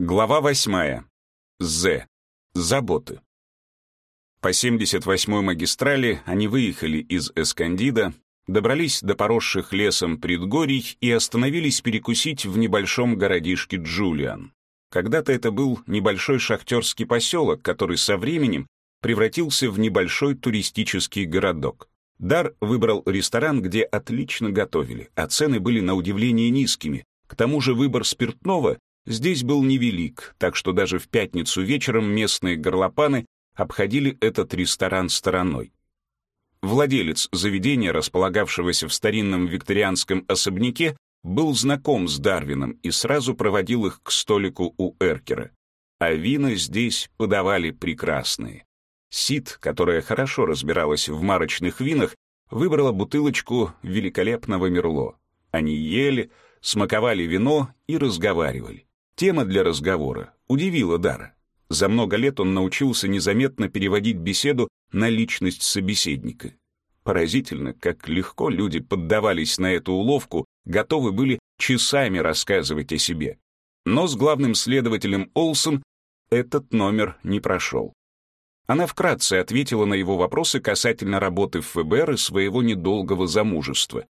Глава восьмая. З. Заботы. По 78-й магистрали они выехали из Эскандида, добрались до поросших лесом предгорий и остановились перекусить в небольшом городишке Джулиан. Когда-то это был небольшой шахтерский поселок, который со временем превратился в небольшой туристический городок. Дар выбрал ресторан, где отлично готовили, а цены были на удивление низкими. К тому же выбор спиртного здесь был невелик, так что даже в пятницу вечером местные горлопаны обходили этот ресторан стороной. Владелец заведения, располагавшегося в старинном викторианском особняке, был знаком с Дарвином и сразу проводил их к столику у Эркера. А вина здесь подавали прекрасные. Сид, которая хорошо разбиралась в марочных винах, выбрала бутылочку великолепного Мерло. Они ели, смаковали вино и разговаривали. Тема для разговора удивила Дара. За много лет он научился незаметно переводить беседу на личность собеседника. Поразительно, как легко люди поддавались на эту уловку, готовы были часами рассказывать о себе. Но с главным следователем Олсон этот номер не прошел. Она вкратце ответила на его вопросы касательно работы в ФБР и своего недолгого замужества.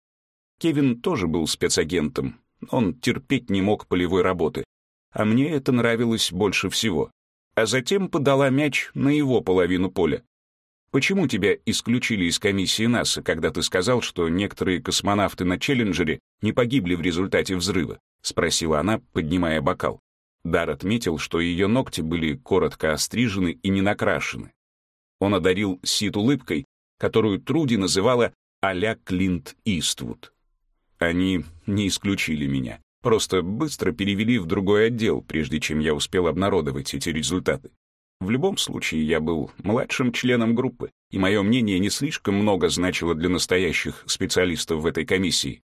Кевин тоже был спецагентом, он терпеть не мог полевой работы, а мне это нравилось больше всего. А затем подала мяч на его половину поля. «Почему тебя исключили из комиссии НАСА, когда ты сказал, что некоторые космонавты на Челленджере не погибли в результате взрыва?» — спросила она, поднимая бокал. Дар отметил, что ее ногти были коротко острижены и не накрашены. Он одарил Сид улыбкой, которую Труди называла а-ля Клинт Иствуд. Они не исключили меня. Просто быстро перевели в другой отдел, прежде чем я успел обнародовать эти результаты. В любом случае, я был младшим членом группы, и мое мнение не слишком много значило для настоящих специалистов в этой комиссии.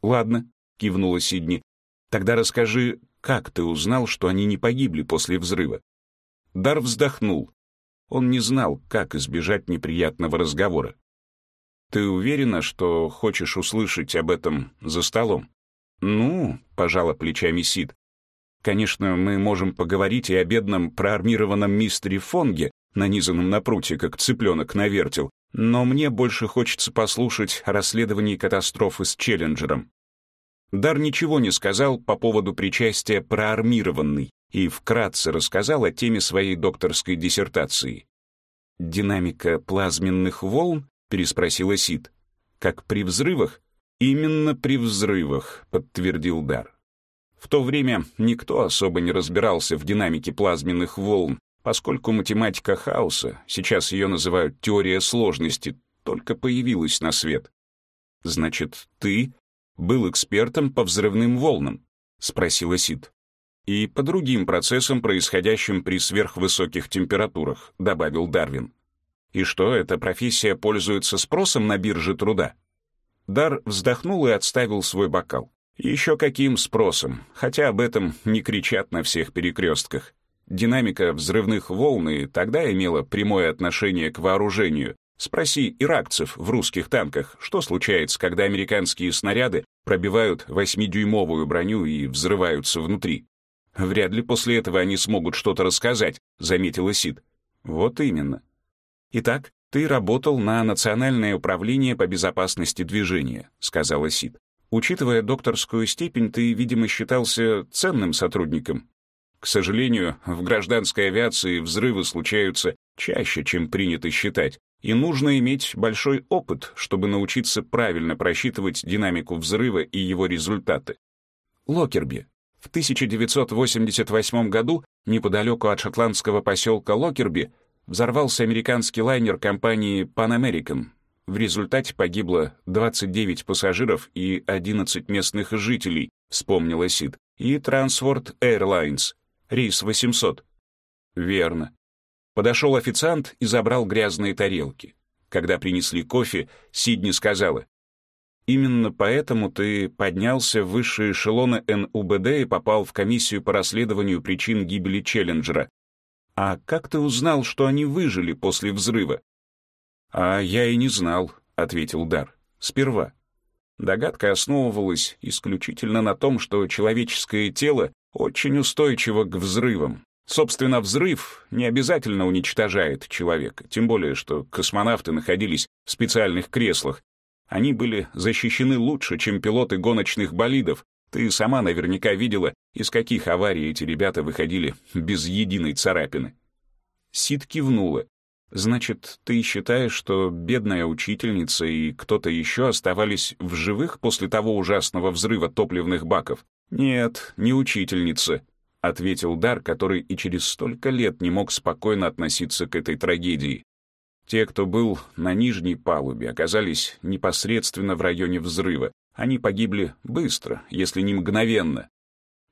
«Ладно», — кивнула Сидни, — «тогда расскажи, как ты узнал, что они не погибли после взрыва?» Дар вздохнул. Он не знал, как избежать неприятного разговора. «Ты уверена, что хочешь услышать об этом за столом?» «Ну», — пожала плечами Сид, «конечно, мы можем поговорить и о бедном проармированном мистере Фонге, нанизанном на прутье, как цыпленок на вертел, но мне больше хочется послушать о расследовании катастрофы с Челленджером». Дар ничего не сказал по поводу причастия проармированный и вкратце рассказал о теме своей докторской диссертации. «Динамика плазменных волн?» — переспросила Сид. «Как при взрывах?» «Именно при взрывах», — подтвердил Дар. В то время никто особо не разбирался в динамике плазменных волн, поскольку математика хаоса, сейчас ее называют теория сложности, только появилась на свет. «Значит, ты был экспертом по взрывным волнам?» — спросила Сид. «И по другим процессам, происходящим при сверхвысоких температурах», — добавил Дарвин. «И что, эта профессия пользуется спросом на бирже труда?» Дар вздохнул и отставил свой бокал. Еще каким спросом, хотя об этом не кричат на всех перекрестках. Динамика взрывных волн и тогда имела прямое отношение к вооружению. Спроси иракцев в русских танках, что случается, когда американские снаряды пробивают восьмидюймовую броню и взрываются внутри. Вряд ли после этого они смогут что-то рассказать, заметила Сид. Вот именно. Итак, «Ты работал на Национальное управление по безопасности движения», — сказала Сид. «Учитывая докторскую степень, ты, видимо, считался ценным сотрудником. К сожалению, в гражданской авиации взрывы случаются чаще, чем принято считать, и нужно иметь большой опыт, чтобы научиться правильно просчитывать динамику взрыва и его результаты. Локерби. В 1988 году неподалеку от шотландского поселка Локерби взорвался американский лайнер компании Pan American. В результате погибло 29 пассажиров и 11 местных жителей, вспомнила Сид, и Transworld Airlines, рейс 800. Верно. Подошел официант и забрал грязные тарелки. Когда принесли кофе, Сидни сказала, «Именно поэтому ты поднялся в высшие эшелоны НУБД и попал в комиссию по расследованию причин гибели Челленджера, «А как ты узнал, что они выжили после взрыва?» «А я и не знал», — ответил Дар. «Сперва». Догадка основывалась исключительно на том, что человеческое тело очень устойчива к взрывам. Собственно, взрыв не обязательно уничтожает человека, тем более, что космонавты находились в специальных креслах. Они были защищены лучше, чем пилоты гоночных болидов. Ты сама наверняка видела, из каких аварий эти ребята выходили без единой царапины. Сид кивнула. «Значит, ты считаешь, что бедная учительница и кто-то еще оставались в живых после того ужасного взрыва топливных баков?» «Нет, не учительница», — ответил Дар, который и через столько лет не мог спокойно относиться к этой трагедии. Те, кто был на нижней палубе, оказались непосредственно в районе взрыва. Они погибли быстро, если не мгновенно.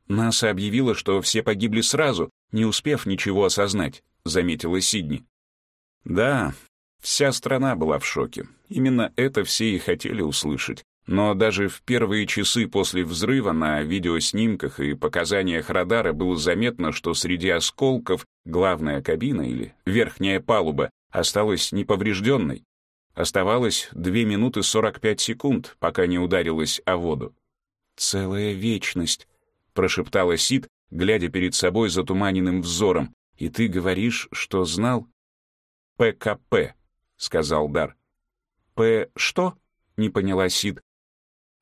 НАСА объявила, что все погибли сразу, не успев ничего осознать, заметила Сидни. Да, вся страна была в шоке. Именно это все и хотели услышать. Но даже в первые часы после взрыва на видеоснимках и показаниях радара было заметно, что среди осколков главная кабина или верхняя палуба осталась неповрежденной. Оставалось 2 минуты 45 секунд, пока не ударилась о воду. «Целая вечность», — прошептала Сид, глядя перед собой затуманенным взором. «И ты говоришь, что знал?» «ПКП», — сказал Дар. «П что?» — не поняла Сид.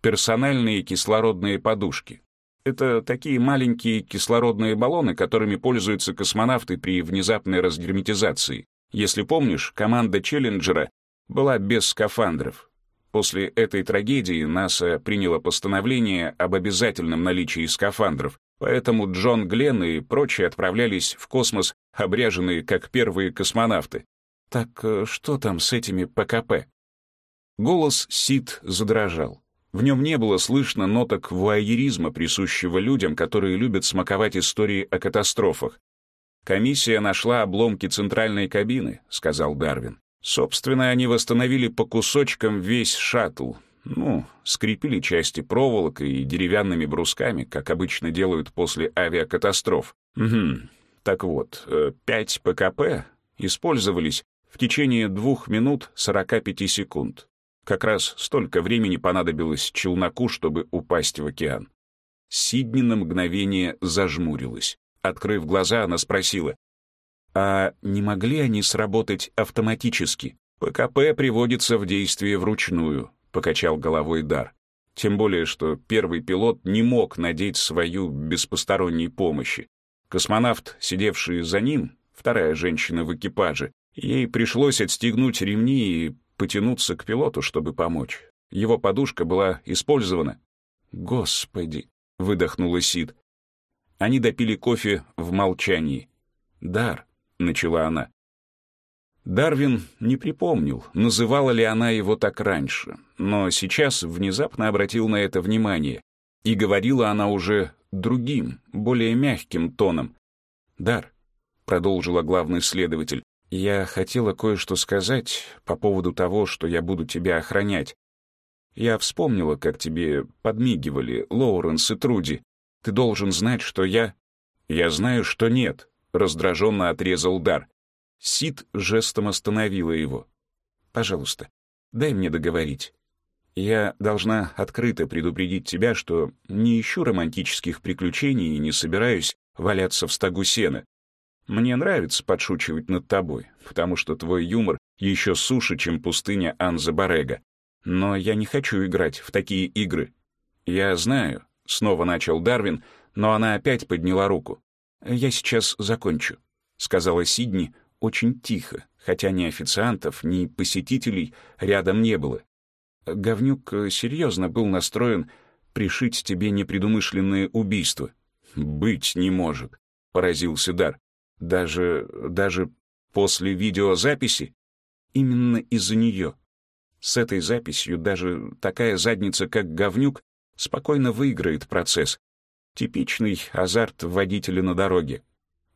«Персональные кислородные подушки. Это такие маленькие кислородные баллоны, которыми пользуются космонавты при внезапной разгерметизации. Если помнишь, команда Челленджера была без скафандров. После этой трагедии НАСА приняло постановление об обязательном наличии скафандров, поэтому Джон Гленн и прочие отправлялись в космос, обряженные как первые космонавты. Так э, что там с этими ПКП? Голос Сид задрожал. В нем не было слышно ноток вуайеризма, присущего людям, которые любят смаковать истории о катастрофах. «Комиссия нашла обломки центральной кабины», — сказал Дарвин. «Собственно, они восстановили по кусочкам весь шаттл. Ну, скрепили части проволокой и деревянными брусками, как обычно делают после авиакатастроф. Угу. Так вот, э, пять ПКП использовались в течение двух минут 45 секунд. Как раз столько времени понадобилось челноку, чтобы упасть в океан. Сидни на мгновение зажмурилась. Открыв глаза, она спросила, «А не могли они сработать автоматически?» «ПКП приводится в действие вручную», — покачал головой Дар. Тем более, что первый пилот не мог надеть свою без посторонней помощи. Космонавт, сидевший за ним, вторая женщина в экипаже, Ей пришлось отстегнуть ремни и потянуться к пилоту, чтобы помочь. Его подушка была использована. «Господи!» — выдохнула Сид. Они допили кофе в молчании. «Дар», — начала она. Дарвин не припомнил, называла ли она его так раньше, но сейчас внезапно обратил на это внимание. И говорила она уже другим, более мягким тоном. «Дар», — продолжила главный следователь, я хотела кое-что сказать по поводу того, что я буду тебя охранять. Я вспомнила, как тебе подмигивали Лоуренс и Труди. Ты должен знать, что я... Я знаю, что нет, — раздраженно отрезал Дар. Сид жестом остановила его. Пожалуйста, дай мне договорить. Я должна открыто предупредить тебя, что не ищу романтических приключений и не собираюсь валяться в стогу сена. Мне нравится подшучивать над тобой, потому что твой юмор еще суше, чем пустыня Анза Барега. Но я не хочу играть в такие игры. Я знаю, — снова начал Дарвин, но она опять подняла руку. «Я сейчас закончу», — сказала Сидни очень тихо, хотя ни официантов, ни посетителей рядом не было. Говнюк серьезно был настроен пришить тебе непредумышленное убийство. «Быть не может», — поразился Дар. Даже... даже после видеозаписи? Именно из-за нее. С этой записью даже такая задница, как говнюк, спокойно выиграет процесс. Типичный азарт водителя на дороге.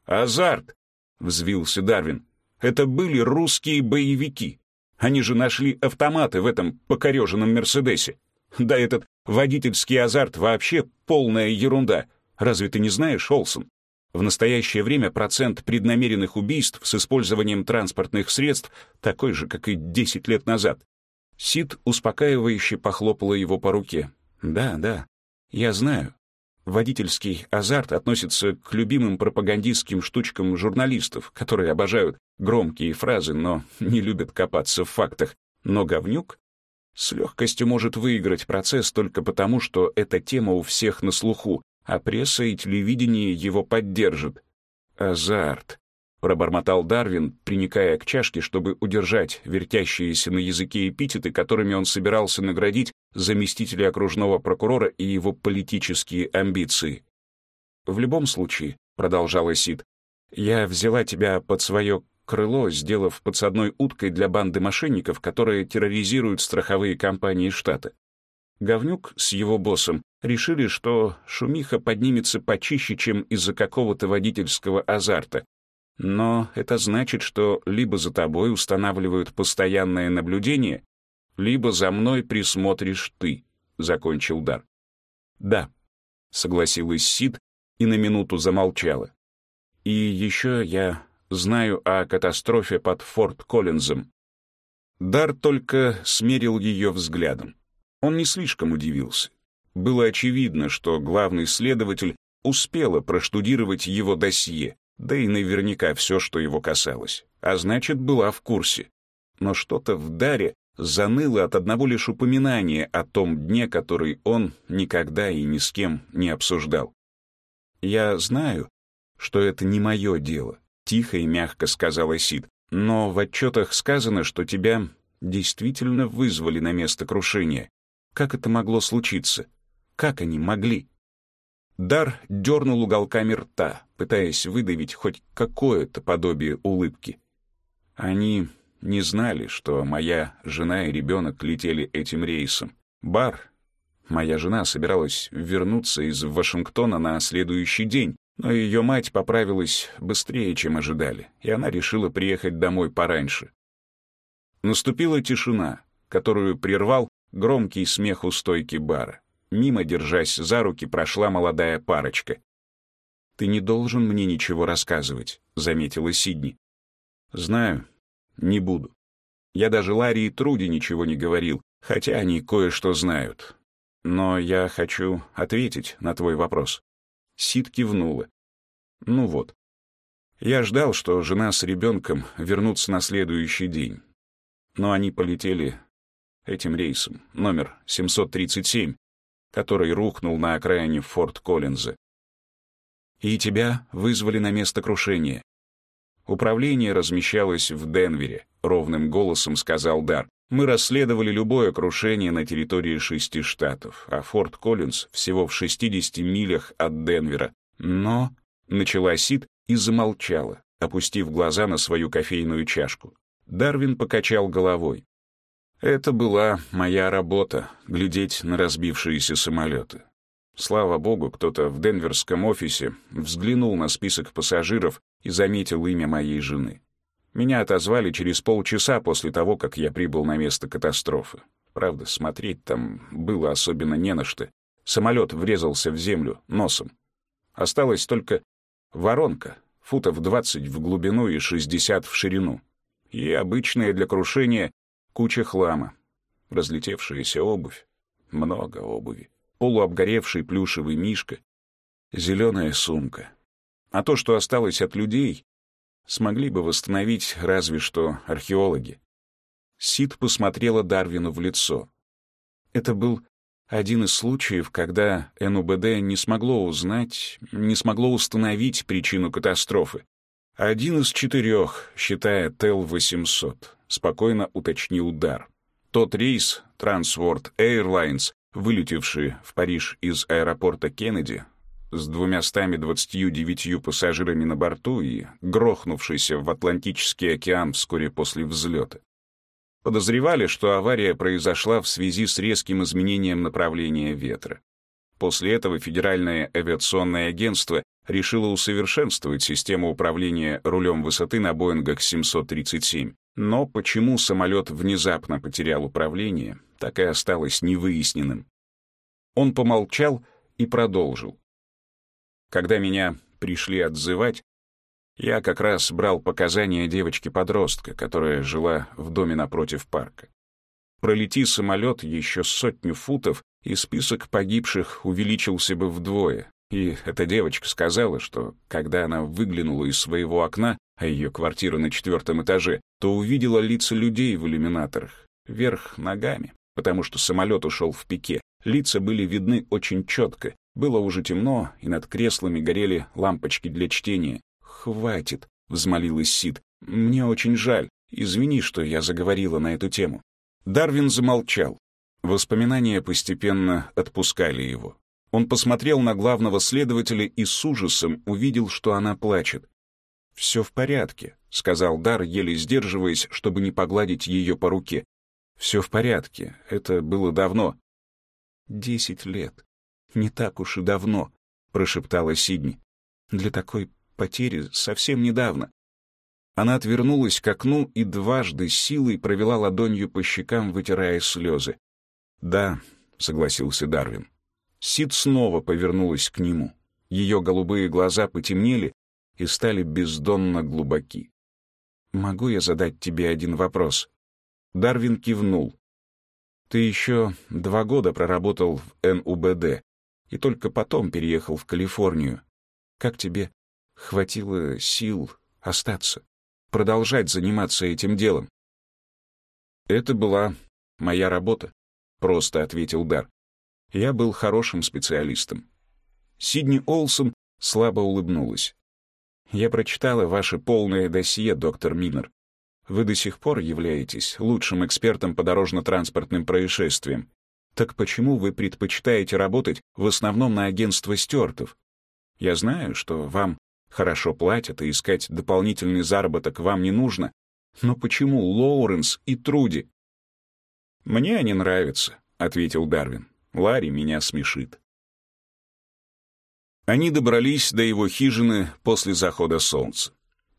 «Азарт!» — взвился Дарвин. «Это были русские боевики. Они же нашли автоматы в этом покореженном Мерседесе. Да этот водительский азарт вообще полная ерунда. Разве ты не знаешь, Олсон? В настоящее время процент преднамеренных убийств с использованием транспортных средств такой же, как и 10 лет назад. Сид успокаивающе похлопала его по руке. «Да, да, я знаю. Водительский азарт относится к любимым пропагандистским штучкам журналистов, которые обожают громкие фразы, но не любят копаться в фактах. Но говнюк с легкостью может выиграть процесс только потому, что эта тема у всех на слуху, а пресса и телевидение его поддержат. Азарт. Пробормотал Дарвин, приникая к чашке, чтобы удержать вертящиеся на языке эпитеты, которыми он собирался наградить заместителя окружного прокурора и его политические амбиции. «В любом случае», — продолжала Сид, — «я взяла тебя под свое крыло, сделав подсадной уткой для банды мошенников, которые терроризируют страховые компании штата. Говнюк с его боссом решили, что шумиха поднимется почище, чем из-за какого-то водительского азарта, но это значит, что либо за тобой устанавливают постоянное наблюдение, либо за мной присмотришь ты, — закончил Дар. Да, — согласилась Сид и на минуту замолчала. И еще я знаю о катастрофе под Форт Коллинзом. Дар только смерил ее взглядом. Он не слишком удивился. Было очевидно, что главный следователь успела проштудировать его досье, да и наверняка все, что его касалось, а значит, была в курсе. Но что-то в Даре заныло от одного лишь упоминания о том дне, который он никогда и ни с кем не обсуждал. «Я знаю, что это не мое дело», — тихо и мягко сказала Сид, «но в отчетах сказано, что тебя действительно вызвали на место крушения. Как это могло случиться? Как они могли?» Дар дернул уголками рта, пытаясь выдавить хоть какое-то подобие улыбки. Они не знали, что моя жена и ребенок летели этим рейсом. Бар, моя жена собиралась вернуться из Вашингтона на следующий день, но ее мать поправилась быстрее, чем ожидали, и она решила приехать домой пораньше. Наступила тишина, которую прервал громкий смех у стойки бара. Мимо, держась за руки, прошла молодая парочка. «Ты не должен мне ничего рассказывать», — заметила Сидни. «Знаю, не буду. Я даже Ларри и Труди ничего не говорил, хотя они кое-что знают. Но я хочу ответить на твой вопрос». Сид кивнула. «Ну вот. Я ждал, что жена с ребенком вернутся на следующий день. Но они полетели этим рейсом, номер 737, который рухнул на окраине Форт Коллинза. И тебя вызвали на место крушения. Управление размещалось в Денвере, ровным голосом сказал Дар. Мы расследовали любое крушение на территории шести штатов, а Форт Коллинз всего в 60 милях от Денвера. Но, начала Сид и замолчала, опустив глаза на свою кофейную чашку. Дарвин покачал головой. Это была моя работа — глядеть на разбившиеся самолеты. Слава богу, кто-то в денверском офисе взглянул на список пассажиров и заметил имя моей жены. Меня отозвали через полчаса после того, как я прибыл на место катастрофы. Правда, смотреть там было особенно не на что. Самолет врезался в землю носом. Осталась только воронка, футов 20 в глубину и 60 в ширину. И обычная для крушения Куча хлама, разлетевшаяся обувь, много обуви, полуобгоревший плюшевый мишка, зеленая сумка. А то, что осталось от людей, смогли бы восстановить разве что археологи. Сид посмотрела Дарвину в лицо. Это был один из случаев, когда НУБД не смогло узнать, не смогло установить причину катастрофы. Один из четырех, считая ТЭЛ-800 спокойно уточнил Дар. Тот рейс Transworld Airlines, вылетевший в Париж из аэропорта Кеннеди, с 229 пассажирами на борту и грохнувшийся в Атлантический океан вскоре после взлета. Подозревали, что авария произошла в связи с резким изменением направления ветра. После этого Федеральное авиационное агентство решило усовершенствовать систему управления рулем высоты на Боингах 737. Но почему самолет внезапно потерял управление, так и осталось невыясненным. Он помолчал и продолжил. Когда меня пришли отзывать, я как раз брал показания девочки-подростка, которая жила в доме напротив парка. Пролети самолет еще сотню футов, и список погибших увеличился бы вдвое, И эта девочка сказала, что когда она выглянула из своего окна, а ее квартира на четвертом этаже, то увидела лица людей в иллюминаторах, вверх ногами, потому что самолет ушел в пике. Лица были видны очень четко. Было уже темно, и над креслами горели лампочки для чтения. «Хватит», — взмолилась Сид. «Мне очень жаль. Извини, что я заговорила на эту тему». Дарвин замолчал. Воспоминания постепенно отпускали его. Он посмотрел на главного следователя и с ужасом увидел, что она плачет. «Все в порядке», — сказал Дар, еле сдерживаясь, чтобы не погладить ее по руке. «Все в порядке. Это было давно». «Десять лет. Не так уж и давно», — прошептала Сидни. «Для такой потери совсем недавно». Она отвернулась к окну и дважды силой провела ладонью по щекам, вытирая слезы. «Да», — согласился Дарвин. Сид снова повернулась к нему. Ее голубые глаза потемнели и стали бездонно глубоки. «Могу я задать тебе один вопрос?» Дарвин кивнул. «Ты еще два года проработал в НУБД и только потом переехал в Калифорнию. Как тебе хватило сил остаться, продолжать заниматься этим делом?» «Это была моя работа», — просто ответил Дар. Я был хорошим специалистом. Сидни Олсон слабо улыбнулась. «Я прочитала ваше полное досье, доктор Минер. Вы до сих пор являетесь лучшим экспертом по дорожно-транспортным происшествиям. Так почему вы предпочитаете работать в основном на агентство Стюартов? Я знаю, что вам хорошо платят, и искать дополнительный заработок вам не нужно, но почему Лоуренс и Труди?» «Мне они нравятся», — ответил Дарвин. Ларри меня смешит. Они добрались до его хижины после захода солнца.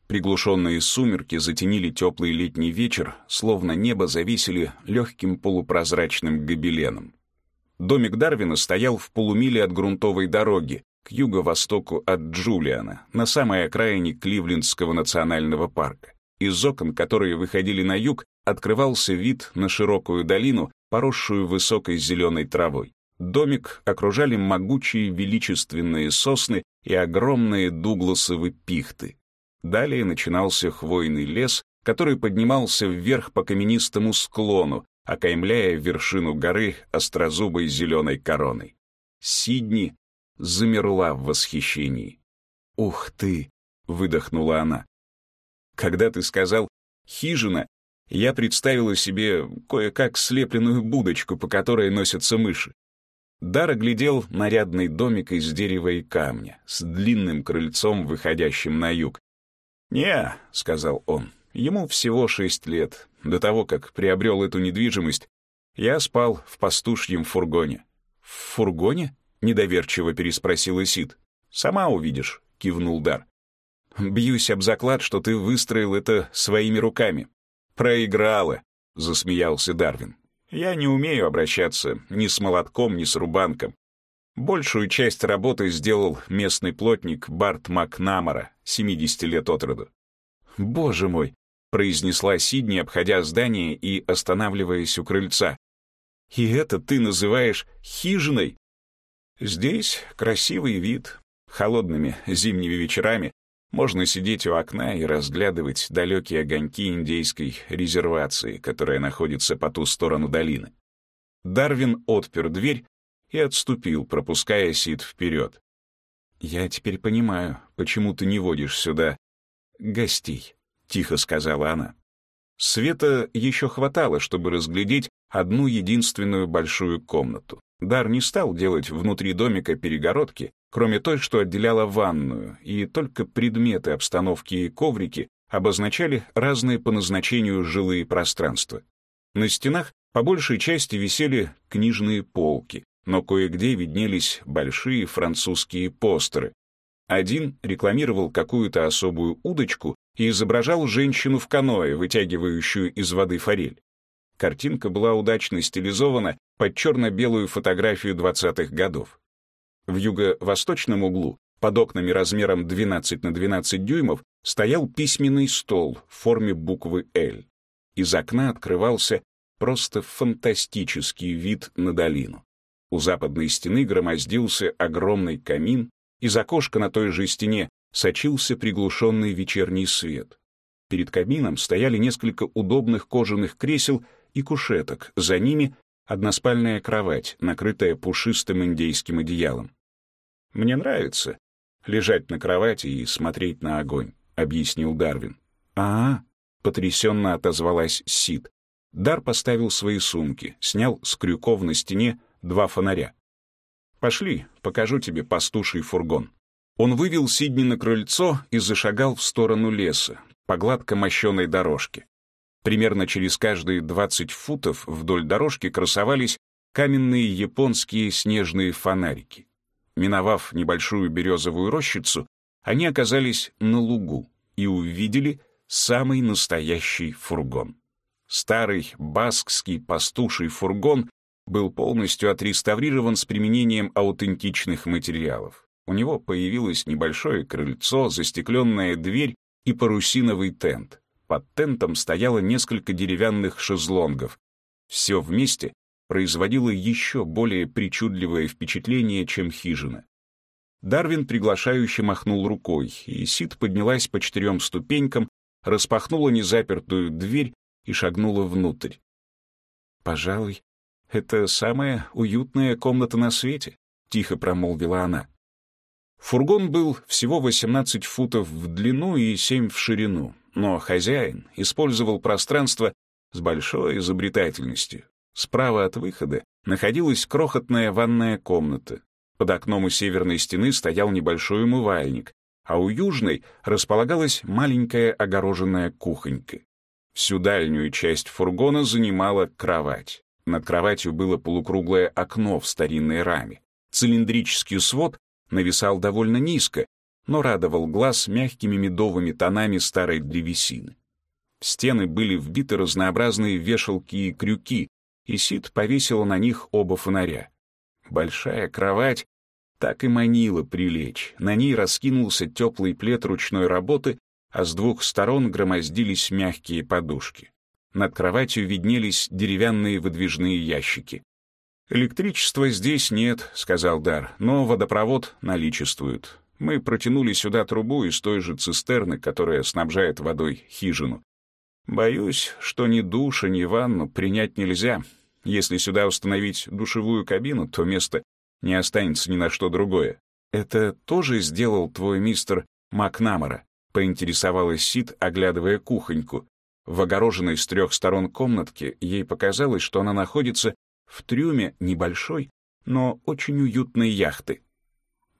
Приглушенные сумерки затенили теплый летний вечер, словно небо зависели легким полупрозрачным гобеленом. Домик Дарвина стоял в полумиле от грунтовой дороги, к юго-востоку от Джулиана, на самой окраине Кливлендского национального парка. Из окон, которые выходили на юг, открывался вид на широкую долину, поросшую высокой зеленой травой. Домик окружали могучие величественные сосны и огромные дугласовы пихты. Далее начинался хвойный лес, который поднимался вверх по каменистому склону, окаймляя вершину горы острозубой зеленой короной. Сидни замерла в восхищении. «Ух ты!» — выдохнула она. «Когда ты сказал «хижина», я представила себе кое-как слепленную будочку, по которой носятся мыши. Дар оглядел нарядный домик из дерева и камня с длинным крыльцом, выходящим на юг. «Не», — сказал он, — «ему всего шесть лет. До того, как приобрел эту недвижимость, я спал в пастушьем фургоне». «В фургоне?» — недоверчиво переспросил Исид. «Сама увидишь», — кивнул Дар. «Бьюсь об заклад, что ты выстроил это своими руками. «Проиграла», — засмеялся Дарвин. «Я не умею обращаться ни с молотком, ни с рубанком. Большую часть работы сделал местный плотник Барт Макнамара, 70 лет от роду. «Боже мой!» — произнесла Сидни, обходя здание и останавливаясь у крыльца. «И это ты называешь хижиной?» «Здесь красивый вид. Холодными зимними вечерами можно сидеть у окна и разглядывать далекие огоньки индейской резервации, которая находится по ту сторону долины. Дарвин отпер дверь и отступил, пропуская Сид вперед. «Я теперь понимаю, почему ты не водишь сюда гостей», — тихо сказала она. Света еще хватало, чтобы разглядеть одну единственную большую комнату. Дар не стал делать внутри домика перегородки, кроме той, что отделяла ванную, и только предметы обстановки и коврики обозначали разные по назначению жилые пространства. На стенах по большей части висели книжные полки, но кое-где виднелись большие французские постеры. Один рекламировал какую-то особую удочку и изображал женщину в каное, вытягивающую из воды форель. Картинка была удачно стилизована под черно-белую фотографию 20-х годов. В юго-восточном углу, под окнами размером 12 на 12 дюймов, стоял письменный стол в форме буквы «Л». Из окна открывался просто фантастический вид на долину. У западной стены громоздился огромный камин, Из окошка на той же стене сочился приглушенный вечерний свет. Перед кабином стояли несколько удобных кожаных кресел и кушеток, за ними односпальная кровать, накрытая пушистым индейским одеялом. «Мне нравится лежать на кровати и смотреть на огонь», — объяснил Дарвин. «А-а», — потрясенно отозвалась Сид. Дар поставил свои сумки, снял с крюков на стене два фонаря. «Пошли, покажу тебе пастуший фургон». Он вывел Сидни на крыльцо и зашагал в сторону леса, по гладко мощенной дорожке. Примерно через каждые 20 футов вдоль дорожки красовались каменные японские снежные фонарики. Миновав небольшую березовую рощицу, они оказались на лугу и увидели самый настоящий фургон. Старый баскский пастуший фургон был полностью отреставрирован с применением аутентичных материалов. У него появилось небольшое крыльцо, застекленная дверь и парусиновый тент. Под тентом стояло несколько деревянных шезлонгов. Все вместе производило еще более причудливое впечатление, чем хижина. Дарвин приглашающе махнул рукой, и Сид поднялась по четырем ступенькам, распахнула незапертую дверь и шагнула внутрь. «Пожалуй, это самая уютная комната на свете», — тихо промолвила она. Фургон был всего 18 футов в длину и 7 в ширину, но хозяин использовал пространство с большой изобретательностью. Справа от выхода находилась крохотная ванная комната. Под окном у северной стены стоял небольшой умывальник, а у южной располагалась маленькая огороженная кухонька. Всю дальнюю часть фургона занимала кровать. Над кроватью было полукруглое окно в старинной раме. Цилиндрический свод нависал довольно низко, но радовал глаз мягкими медовыми тонами старой древесины. В стены были вбиты разнообразные вешалки и крюки, и Сид повесила на них оба фонаря. Большая кровать так и манила прилечь. На ней раскинулся теплый плед ручной работы, а с двух сторон громоздились мягкие подушки. Над кроватью виднелись деревянные выдвижные ящики. «Электричества здесь нет», — сказал Дар, — «но водопровод наличествует. Мы протянули сюда трубу из той же цистерны, которая снабжает водой хижину. Боюсь, что ни душа, ни ванну принять нельзя. Если сюда установить душевую кабину, то места не останется ни на что другое. Это тоже сделал твой мистер Макнамара?» — поинтересовалась Сид, оглядывая кухоньку. В огороженной с трех сторон комнатке ей показалось, что она находится в трюме небольшой, но очень уютной яхты.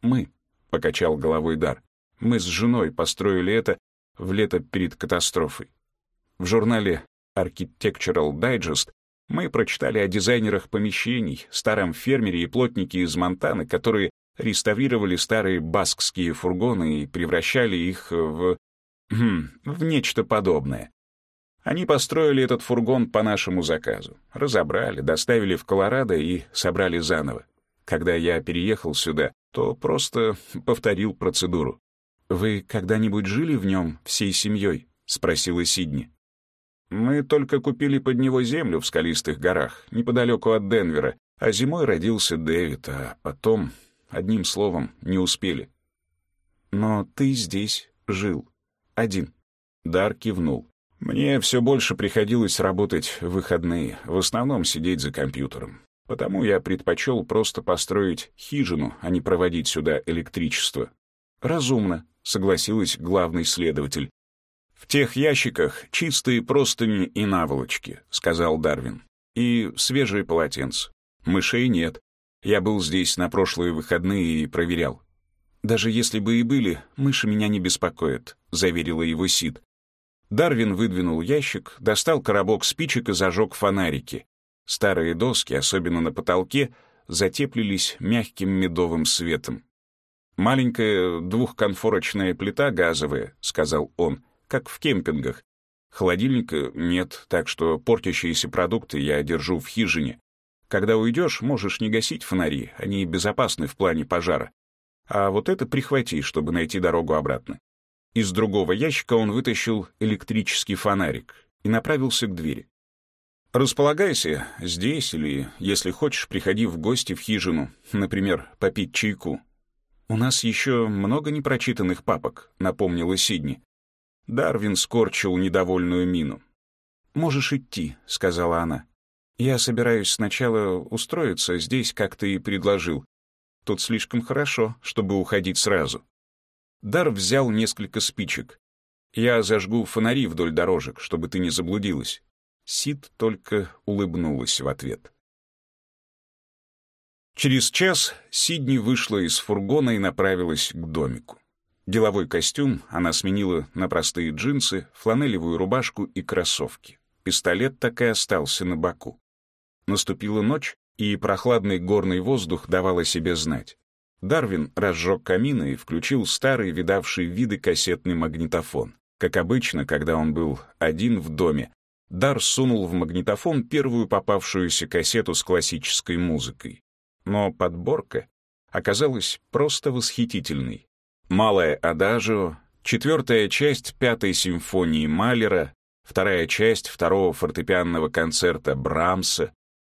«Мы», — покачал головой Дар, — «мы с женой построили это в лето перед катастрофой. В журнале Architectural Digest мы прочитали о дизайнерах помещений, старом фермере и плотнике из Монтаны, которые реставрировали старые баскские фургоны и превращали их в... Хм, в нечто подобное. Они построили этот фургон по нашему заказу. Разобрали, доставили в Колорадо и собрали заново. Когда я переехал сюда, то просто повторил процедуру. «Вы когда-нибудь жили в нем всей семьей?» — спросила Сидни. «Мы только купили под него землю в скалистых горах, неподалеку от Денвера, а зимой родился Дэвид, а потом, одним словом, не успели». «Но ты здесь жил. Один». Дар кивнул. Мне все больше приходилось работать в выходные, в основном сидеть за компьютером. Потому я предпочел просто построить хижину, а не проводить сюда электричество. «Разумно», — согласилась главный следователь. «В тех ящиках чистые простыни и наволочки», — сказал Дарвин. «И свежие полотенца. Мышей нет. Я был здесь на прошлые выходные и проверял». «Даже если бы и были, мыши меня не беспокоят», — заверила его Сид. Дарвин выдвинул ящик, достал коробок спичек и зажег фонарики. Старые доски, особенно на потолке, затеплились мягким медовым светом. «Маленькая двухконфорочная плита газовая», — сказал он, — «как в кемпингах. Холодильника нет, так что портящиеся продукты я держу в хижине. Когда уйдешь, можешь не гасить фонари, они безопасны в плане пожара. А вот это прихвати, чтобы найти дорогу обратно. Из другого ящика он вытащил электрический фонарик и направился к двери. «Располагайся здесь или, если хочешь, приходи в гости в хижину, например, попить чайку». «У нас еще много непрочитанных папок», — напомнила Сидни. Дарвин скорчил недовольную мину. «Можешь идти», — сказала она. «Я собираюсь сначала устроиться здесь, как ты и предложил. Тут слишком хорошо, чтобы уходить сразу». Дар взял несколько спичек. «Я зажгу фонари вдоль дорожек, чтобы ты не заблудилась». Сид только улыбнулась в ответ. Через час Сидни вышла из фургона и направилась к домику. Деловой костюм она сменила на простые джинсы, фланелевую рубашку и кроссовки. Пистолет так и остался на боку. Наступила ночь, и прохладный горный воздух давал о себе знать. Дарвин разжег камин и включил старый, видавший виды кассетный магнитофон. Как обычно, когда он был один в доме, Дар сунул в магнитофон первую попавшуюся кассету с классической музыкой но подборка оказалась просто восхитительной. Малая адажио, четвертая часть пятой симфонии Малера, вторая часть второго фортепианного концерта Брамса,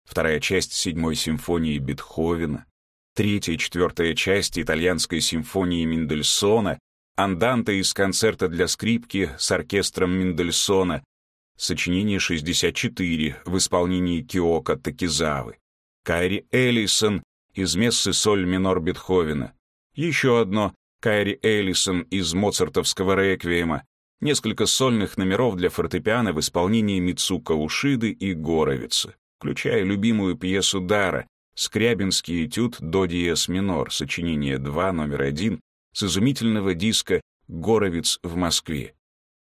вторая часть седьмой симфонии Бетховена, третья и четвертая часть итальянской симфонии Мендельсона, анданта из концерта для скрипки с оркестром Мендельсона, сочинение 64 в исполнении Киока Такизавы, Кайри Эллисон из мессы соль минор Бетховена, еще одно. Кайри Эллисон из моцартовского реквиема, несколько сольных номеров для фортепиано в исполнении Мицука Ушиды и Горовицы, включая любимую пьесу Дара «Скрябинский этюд до диез минор», сочинение 2, номер 1, с изумительного диска «Горовиц в Москве».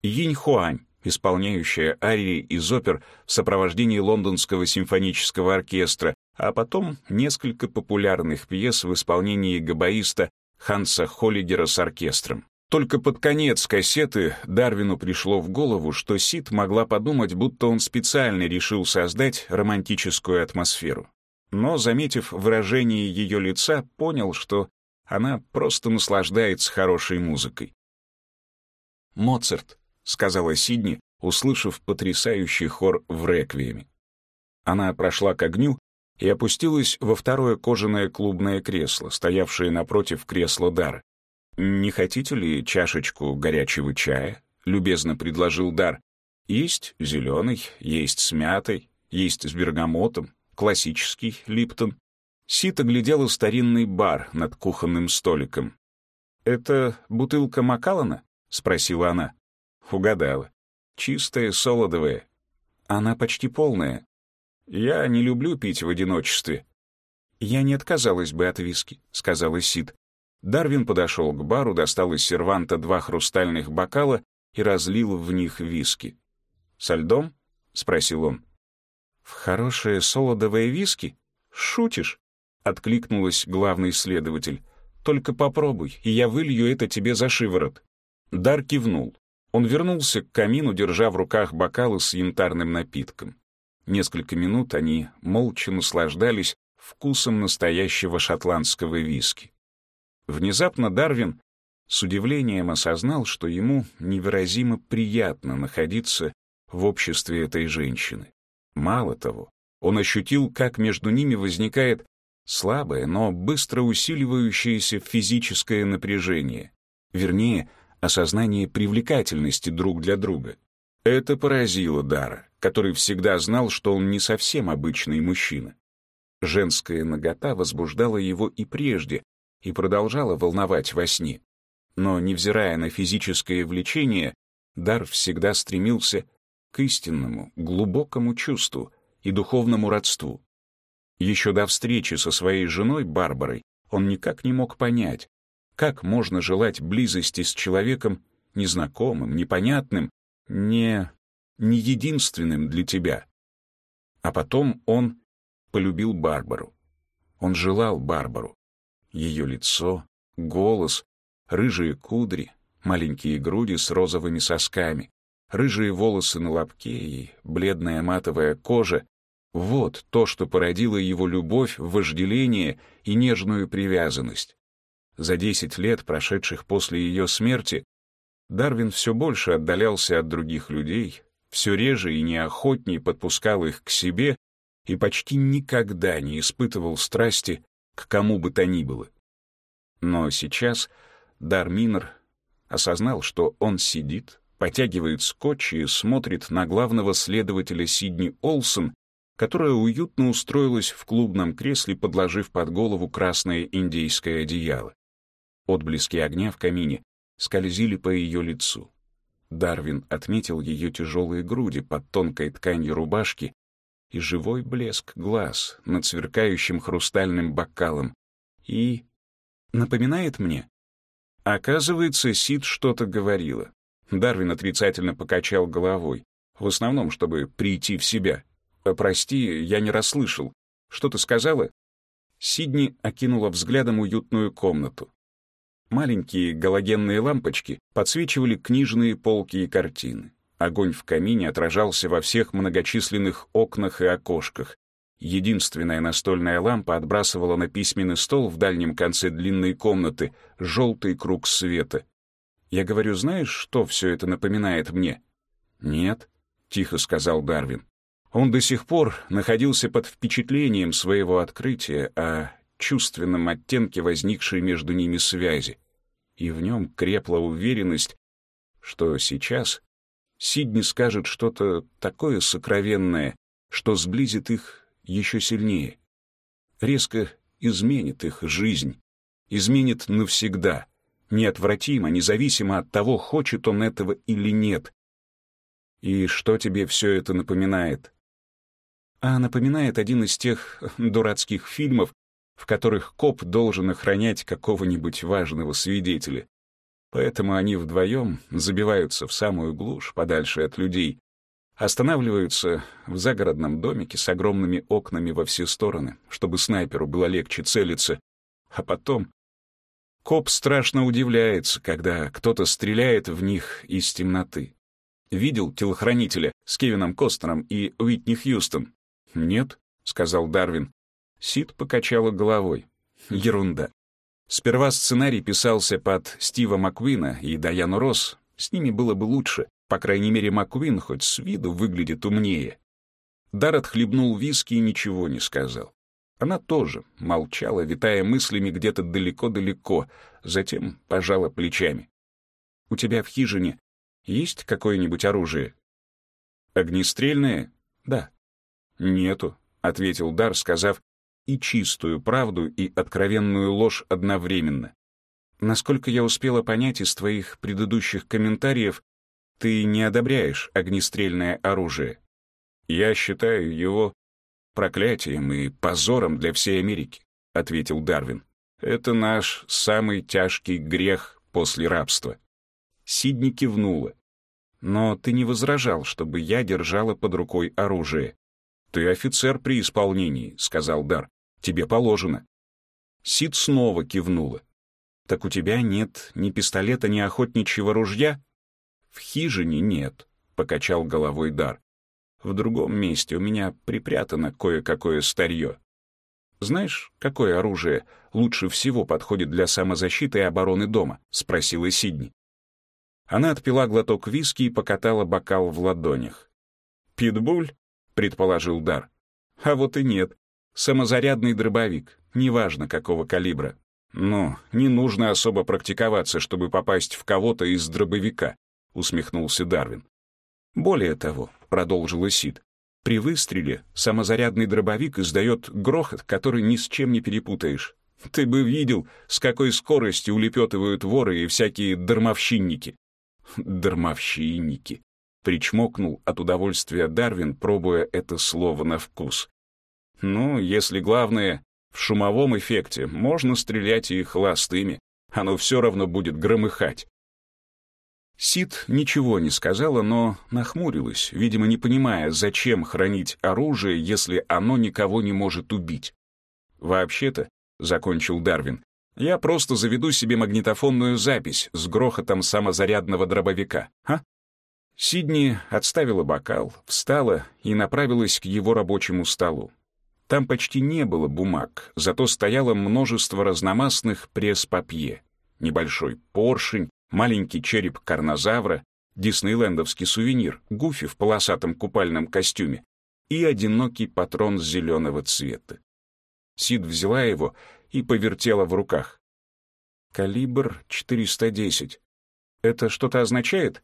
Йинь Хуань, исполняющая арии из опер в сопровождении Лондонского симфонического оркестра, а потом несколько популярных пьес в исполнении габаиста Ханса Холлигера с оркестром. Только под конец кассеты Дарвину пришло в голову, что Сид могла подумать, будто он специально решил создать романтическую атмосферу. Но, заметив выражение ее лица, понял, что она просто наслаждается хорошей музыкой. «Моцарт», — сказала Сидни, услышав потрясающий хор в реквиеме. Она прошла к огню и опустилась во второе кожаное клубное кресло, стоявшее напротив кресла Дар. «Не хотите ли чашечку горячего чая?» — любезно предложил Дар. «Есть зеленый, есть с мятой, есть с бергамотом, классический Липтон». Сита глядела старинный бар над кухонным столиком. «Это бутылка Макалана?» — спросила она. Угадала. Чистая, солодовая. Она почти полная. Я не люблю пить в одиночестве. Я не отказалась бы от виски, сказала Сид. Дарвин подошел к бару, достал из серванта два хрустальных бокала и разлил в них виски. «Со льдом?» — спросил он. «В хорошее солодовое виски? Шутишь?» — откликнулась главный следователь. «Только попробуй, и я вылью это тебе за шиворот». Дар кивнул. Он вернулся к камину, держа в руках бокалы с янтарным напитком. Несколько минут они молча наслаждались вкусом настоящего шотландского виски. Внезапно Дарвин с удивлением осознал, что ему невыразимо приятно находиться в обществе этой женщины. Мало того, он ощутил, как между ними возникает слабое, но быстро усиливающееся физическое напряжение. Вернее, осознание привлекательности друг для друга. Это поразило Дара, который всегда знал, что он не совсем обычный мужчина. Женская нагота возбуждала его и прежде, и продолжала волновать во сне. Но, невзирая на физическое влечение, Дар всегда стремился к истинному, глубокому чувству и духовному родству. Еще до встречи со своей женой Барбарой он никак не мог понять, как можно желать близости с человеком незнакомым, непонятным, не, не единственным для тебя. А потом он полюбил Барбару. Он желал Барбару. Ее лицо, голос, рыжие кудри, маленькие груди с розовыми сосками, рыжие волосы на лобке и бледная матовая кожа — вот то, что породило его любовь, вожделение и нежную привязанность. За десять лет, прошедших после ее смерти, Дарвин все больше отдалялся от других людей, все реже и неохотнее подпускал их к себе и почти никогда не испытывал страсти к кому бы то ни было. Но сейчас Дар Минер осознал, что он сидит, потягивает скотч и смотрит на главного следователя Сидни Олсон, которая уютно устроилась в клубном кресле, подложив под голову красное индейское одеяло. Отблески огня в камине скользили по ее лицу. Дарвин отметил ее тяжелые груди под тонкой тканью рубашки и живой блеск глаз над сверкающим хрустальным бокалом. И... напоминает мне? Оказывается, Сид что-то говорила. Дарвин отрицательно покачал головой, в основном, чтобы прийти в себя. «Э, «Прости, я не расслышал. Что ты сказала?» Сидни окинула взглядом уютную комнату. Маленькие галогенные лампочки подсвечивали книжные полки и картины. Огонь в камине отражался во всех многочисленных окнах и окошках. Единственная настольная лампа отбрасывала на письменный стол в дальнем конце длинной комнаты желтый круг света. Я говорю, знаешь, что все это напоминает мне? Нет, тихо сказал Дарвин. Он до сих пор находился под впечатлением своего открытия о чувственном оттенке возникшей между ними связи. И в нем крепла уверенность, что сейчас Сидни скажет что-то такое сокровенное, что сблизит их еще сильнее. Резко изменит их жизнь, изменит навсегда, неотвратимо, независимо от того, хочет он этого или нет. И что тебе все это напоминает? А напоминает один из тех дурацких фильмов, в которых коп должен охранять какого-нибудь важного свидетеля. Поэтому они вдвоем забиваются в самую глушь, подальше от людей, останавливаются в загородном домике с огромными окнами во все стороны, чтобы снайперу было легче целиться, а потом коп страшно удивляется, когда кто-то стреляет в них из темноты. Видел телохранителя с Кевином Костнером и Уитни Хьюстон? «Нет», — сказал Дарвин. Сид покачала головой. «Ерунда. Сперва сценарий писался под Стива Маквина и Даяну Росс. С ними было бы лучше. По крайней мере, Маквин хоть с виду выглядит умнее. Дар отхлебнул виски и ничего не сказал. Она тоже молчала, витая мыслями где-то далеко-далеко, затем пожала плечами. «У тебя в хижине есть какое-нибудь оружие?» «Огнестрельное?» «Да». «Нету», — ответил Дар, сказав и чистую правду, и откровенную ложь одновременно. Насколько я успела понять из твоих предыдущих комментариев, ты не одобряешь огнестрельное оружие. Я считаю его проклятием и позором для всей Америки, ответил Дарвин. Это наш самый тяжкий грех после рабства. Сидни кивнула. Но ты не возражал, чтобы я держала под рукой оружие. Ты офицер при исполнении, сказал Дар. Тебе положено». Сид снова кивнула. «Так у тебя нет ни пистолета, ни охотничьего ружья?» «В хижине нет», — покачал головой Дар. «В другом месте у меня припрятано кое-какое старье. «Знаешь, какое оружие лучше всего подходит для самозащиты и обороны дома?» — спросила Сидни. Она отпила глоток виски и покатала бокал в ладонях. «Питбуль?» — предположил Дар. «А вот и нет. Самозарядный дробовик, неважно какого калибра. Но не нужно особо практиковаться, чтобы попасть в кого-то из дробовика, усмехнулся Дарвин. Более того, продолжил Сид, при выстреле самозарядный дробовик издает грохот, который ни с чем не перепутаешь. Ты бы видел, с какой скоростью улепетывают воры и всякие дармовщинники. Дармовщинники. Причмокнул от удовольствия Дарвин, пробуя это слово на вкус. Ну, если главное, в шумовом эффекте можно стрелять и холостыми, оно все равно будет громыхать. Сид ничего не сказала, но нахмурилась, видимо, не понимая, зачем хранить оружие, если оно никого не может убить. «Вообще-то», — закончил Дарвин, — «я просто заведу себе магнитофонную запись с грохотом самозарядного дробовика, а?» Сидни отставила бокал, встала и направилась к его рабочему столу. Там почти не было бумаг, зато стояло множество разномастных пресс-папье. Небольшой поршень, маленький череп карнозавра, диснейлендовский сувенир, Гуфи в полосатом купальном костюме и одинокий патрон зеленого цвета. Сид взяла его и повертела в руках. Калибр 410. Это что-то означает?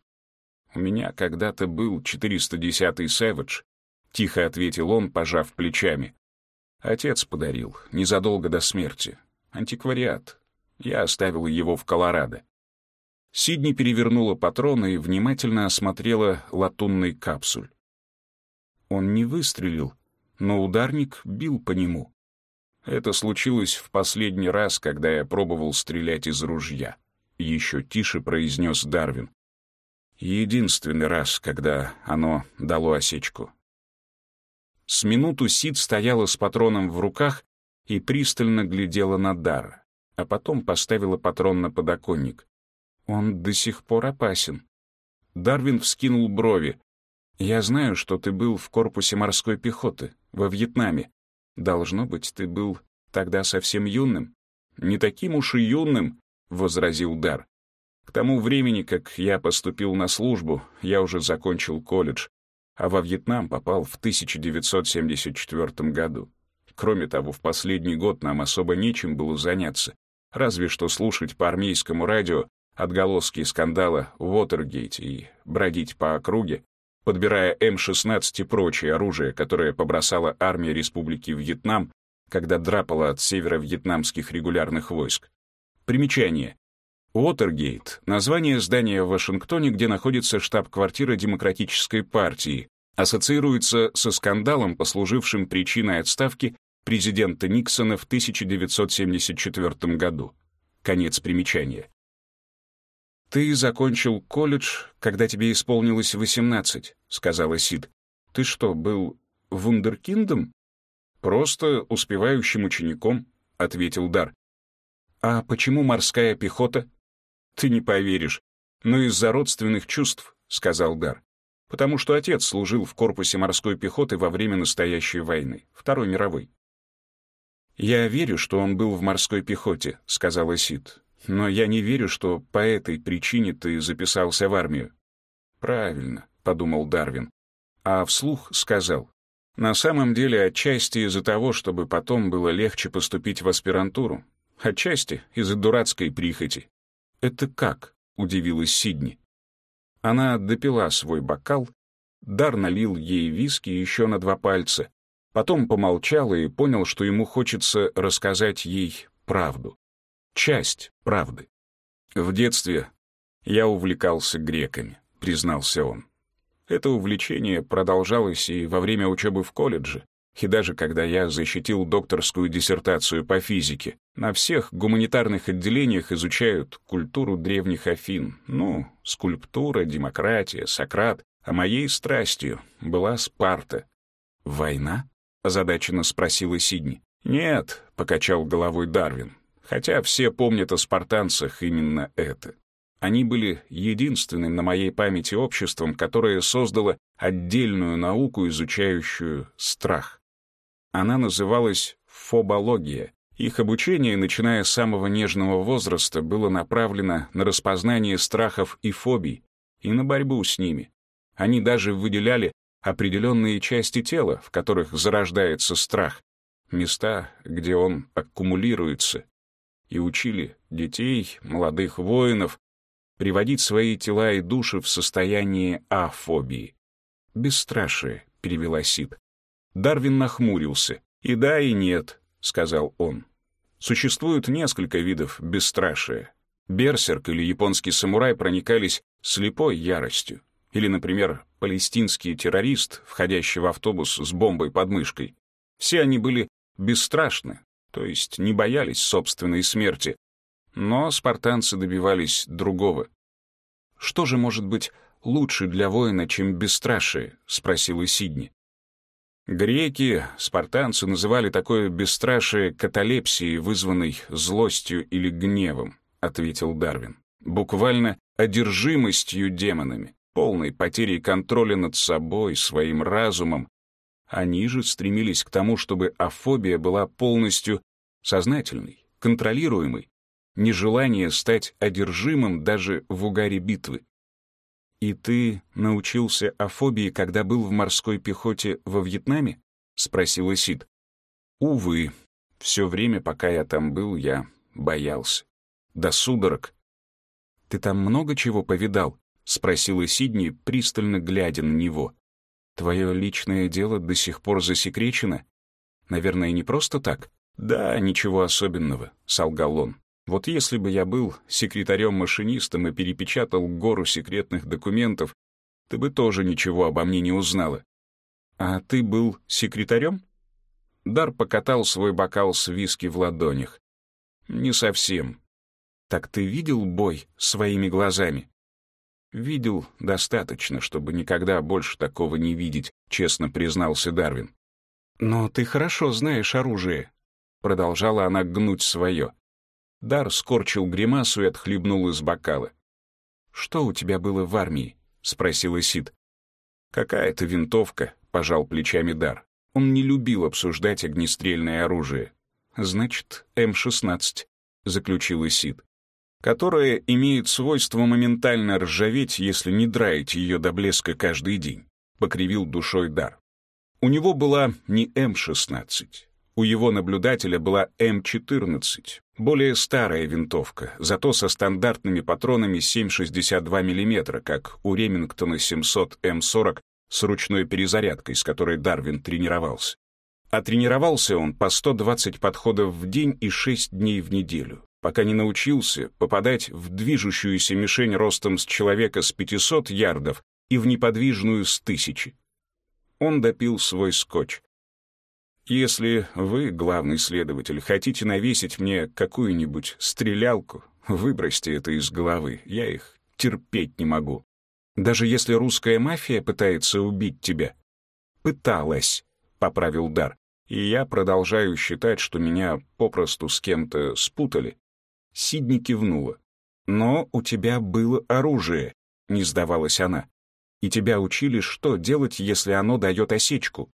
У меня когда-то был 410-й Savage, тихо ответил он, пожав плечами. Отец подарил, незадолго до смерти. Антиквариат. Я оставил его в Колорадо. Сидни перевернула патроны и внимательно осмотрела латунный капсуль. Он не выстрелил, но ударник бил по нему. Это случилось в последний раз, когда я пробовал стрелять из ружья. Еще тише произнес Дарвин. Единственный раз, когда оно дало осечку. С минуту Сид стояла с патроном в руках и пристально глядела на Дара, а потом поставила патрон на подоконник. Он до сих пор опасен. Дарвин вскинул брови. «Я знаю, что ты был в корпусе морской пехоты, во Вьетнаме. Должно быть, ты был тогда совсем юным. Не таким уж и юным, — возразил Дар. К тому времени, как я поступил на службу, я уже закончил колледж, а во Вьетнам попал в 1974 году. Кроме того, в последний год нам особо нечем было заняться, разве что слушать по армейскому радио отголоски скандала в Уотергейте и бродить по округе, подбирая М-16 и прочее оружие, которое побросала армия Республики Вьетнам, когда драпала от северо-вьетнамских регулярных войск. Примечание. Уотергейт — название здания в Вашингтоне, где находится штаб-квартира Демократической партии, ассоциируется со скандалом, послужившим причиной отставки президента Никсона в 1974 году. Конец примечания. «Ты закончил колледж, когда тебе исполнилось 18», — сказала Сид. «Ты что, был вундеркиндом?» «Просто успевающим учеником», — ответил Дар. «А почему морская пехота?» «Ты не поверишь, но из-за родственных чувств», — сказал Дар. «Потому что отец служил в корпусе морской пехоты во время настоящей войны, Второй мировой». «Я верю, что он был в морской пехоте», — сказала Сид. Но я не верю, что по этой причине ты записался в армию. Правильно, подумал Дарвин. А вслух сказал. На самом деле, отчасти из-за того, чтобы потом было легче поступить в аспирантуру. Отчасти из-за дурацкой прихоти. Это как? удивилась Сидни. Она допила свой бокал, Дар налил ей виски еще на два пальца, потом помолчал и понял, что ему хочется рассказать ей правду часть правды. В детстве я увлекался греками, признался он. Это увлечение продолжалось и во время учебы в колледже, и даже когда я защитил докторскую диссертацию по физике. На всех гуманитарных отделениях изучают культуру древних Афин. Ну, скульптура, демократия, Сократ. А моей страстью была Спарта. «Война?» — озадаченно спросила Сидни. «Нет», — покачал головой Дарвин. Хотя все помнят о спартанцах именно это. Они были единственным на моей памяти обществом, которое создало отдельную науку, изучающую страх. Она называлась фобология. Их обучение, начиная с самого нежного возраста, было направлено на распознание страхов и фобий и на борьбу с ними. Они даже выделяли определенные части тела, в которых зарождается страх, места, где он аккумулируется, и учили детей, молодых воинов, приводить свои тела и души в состояние афобии. «Бесстрашие», — перевела Сид. Дарвин нахмурился. «И да, и нет», — сказал он. Существует несколько видов бесстрашия. Берсерк или японский самурай проникались слепой яростью. Или, например, палестинский террорист, входящий в автобус с бомбой под мышкой. Все они были бесстрашны, то есть не боялись собственной смерти. Но спартанцы добивались другого. «Что же может быть лучше для воина, чем бесстрашие?» — спросила Сидни. Греки, спартанцы называли такое бесстрашие каталепсией, вызванной злостью или гневом, ответил Дарвин. Буквально одержимостью демонами, полной потерей контроля над собой, своим разумом, они же стремились к тому, чтобы афобия была полностью сознательной, контролируемой, нежелание стать одержимым даже в угаре битвы. «И ты научился афобии, когда был в морской пехоте во Вьетнаме?» — спросила Сид. «Увы, все время, пока я там был, я боялся. до судорог. «Ты там много чего повидал?» — спросила Сидни, пристально глядя на него. «Твое личное дело до сих пор засекречено? Наверное, не просто так?» «Да, ничего особенного», — солгал он. «Вот если бы я был секретарем-машинистом и перепечатал гору секретных документов, ты бы тоже ничего обо мне не узнала». «А ты был секретарем?» Дар покатал свой бокал с виски в ладонях. «Не совсем». «Так ты видел бой своими глазами?» «Видел достаточно, чтобы никогда больше такого не видеть», — честно признался Дарвин. «Но ты хорошо знаешь оружие», — продолжала она гнуть свое. Дар скорчил гримасу и отхлебнул из бокала. «Что у тебя было в армии?» — спросила Сид. «Какая-то винтовка», — пожал плечами Дар. Он не любил обсуждать огнестрельное оружие. «Значит, М-16», — заключила Сид, «которое имеет свойство моментально ржаветь, если не драить ее до блеска каждый день», — покривил душой Дар. У него была не М-16. У его наблюдателя была М-14, более старая винтовка, зато со стандартными патронами 7,62 мм, как у Ремингтона 700 М40 с ручной перезарядкой, с которой Дарвин тренировался. А тренировался он по 120 подходов в день и 6 дней в неделю, пока не научился попадать в движущуюся мишень ростом с человека с 500 ярдов и в неподвижную с тысячи. Он допил свой скотч. «Если вы, главный следователь, хотите навесить мне какую-нибудь стрелялку, выбросьте это из головы, я их терпеть не могу. Даже если русская мафия пытается убить тебя». «Пыталась», — поправил Дар, «и я продолжаю считать, что меня попросту с кем-то спутали». Сидни кивнула. «Но у тебя было оружие», — не сдавалась она и тебя учили, что делать, если оно дает осечку.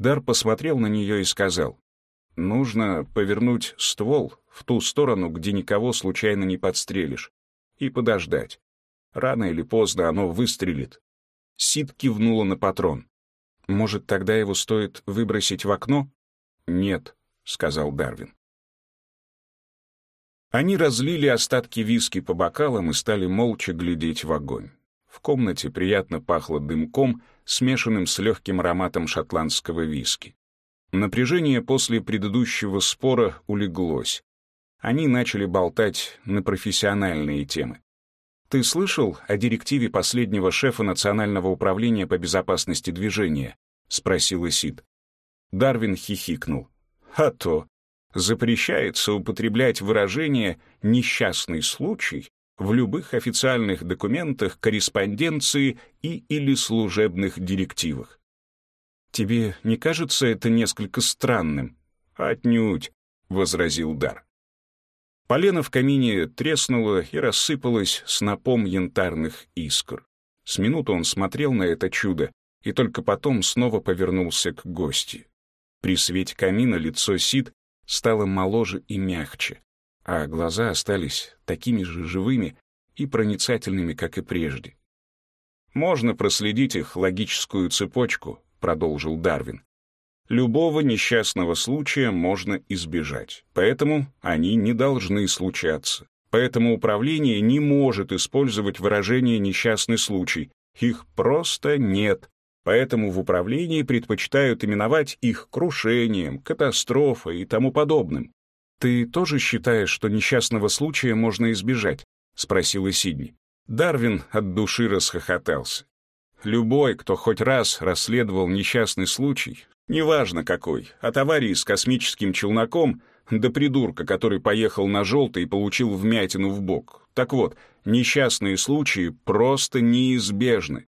Дар посмотрел на нее и сказал, «Нужно повернуть ствол в ту сторону, где никого случайно не подстрелишь, и подождать. Рано или поздно оно выстрелит». Сид кивнула на патрон. «Может, тогда его стоит выбросить в окно?» «Нет», — сказал Дарвин. Они разлили остатки виски по бокалам и стали молча глядеть в огонь. В комнате приятно пахло дымком, смешанным с легким ароматом шотландского виски. Напряжение после предыдущего спора улеглось. Они начали болтать на профессиональные темы. «Ты слышал о директиве последнего шефа Национального управления по безопасности движения?» — спросила Сид. Дарвин хихикнул. «А то! Запрещается употреблять выражение «несчастный случай» в любых официальных документах, корреспонденции и или служебных директивах. «Тебе не кажется это несколько странным?» «Отнюдь», — возразил Дар. Полено в камине треснуло и рассыпалось снопом янтарных искр. С минуту он смотрел на это чудо и только потом снова повернулся к гости. При свете камина лицо Сид стало моложе и мягче а глаза остались такими же живыми и проницательными, как и прежде. «Можно проследить их логическую цепочку», — продолжил Дарвин. «Любого несчастного случая можно избежать, поэтому они не должны случаться. Поэтому управление не может использовать выражение «несчастный случай». Их просто нет. Поэтому в управлении предпочитают именовать их крушением, катастрофой и тому подобным. «Ты тоже считаешь, что несчастного случая можно избежать?» — спросила Сидни. Дарвин от души расхохотался. Любой, кто хоть раз расследовал несчастный случай, неважно какой, от аварии с космическим челноком до придурка, который поехал на желтый и получил вмятину в бок. Так вот, несчастные случаи просто неизбежны.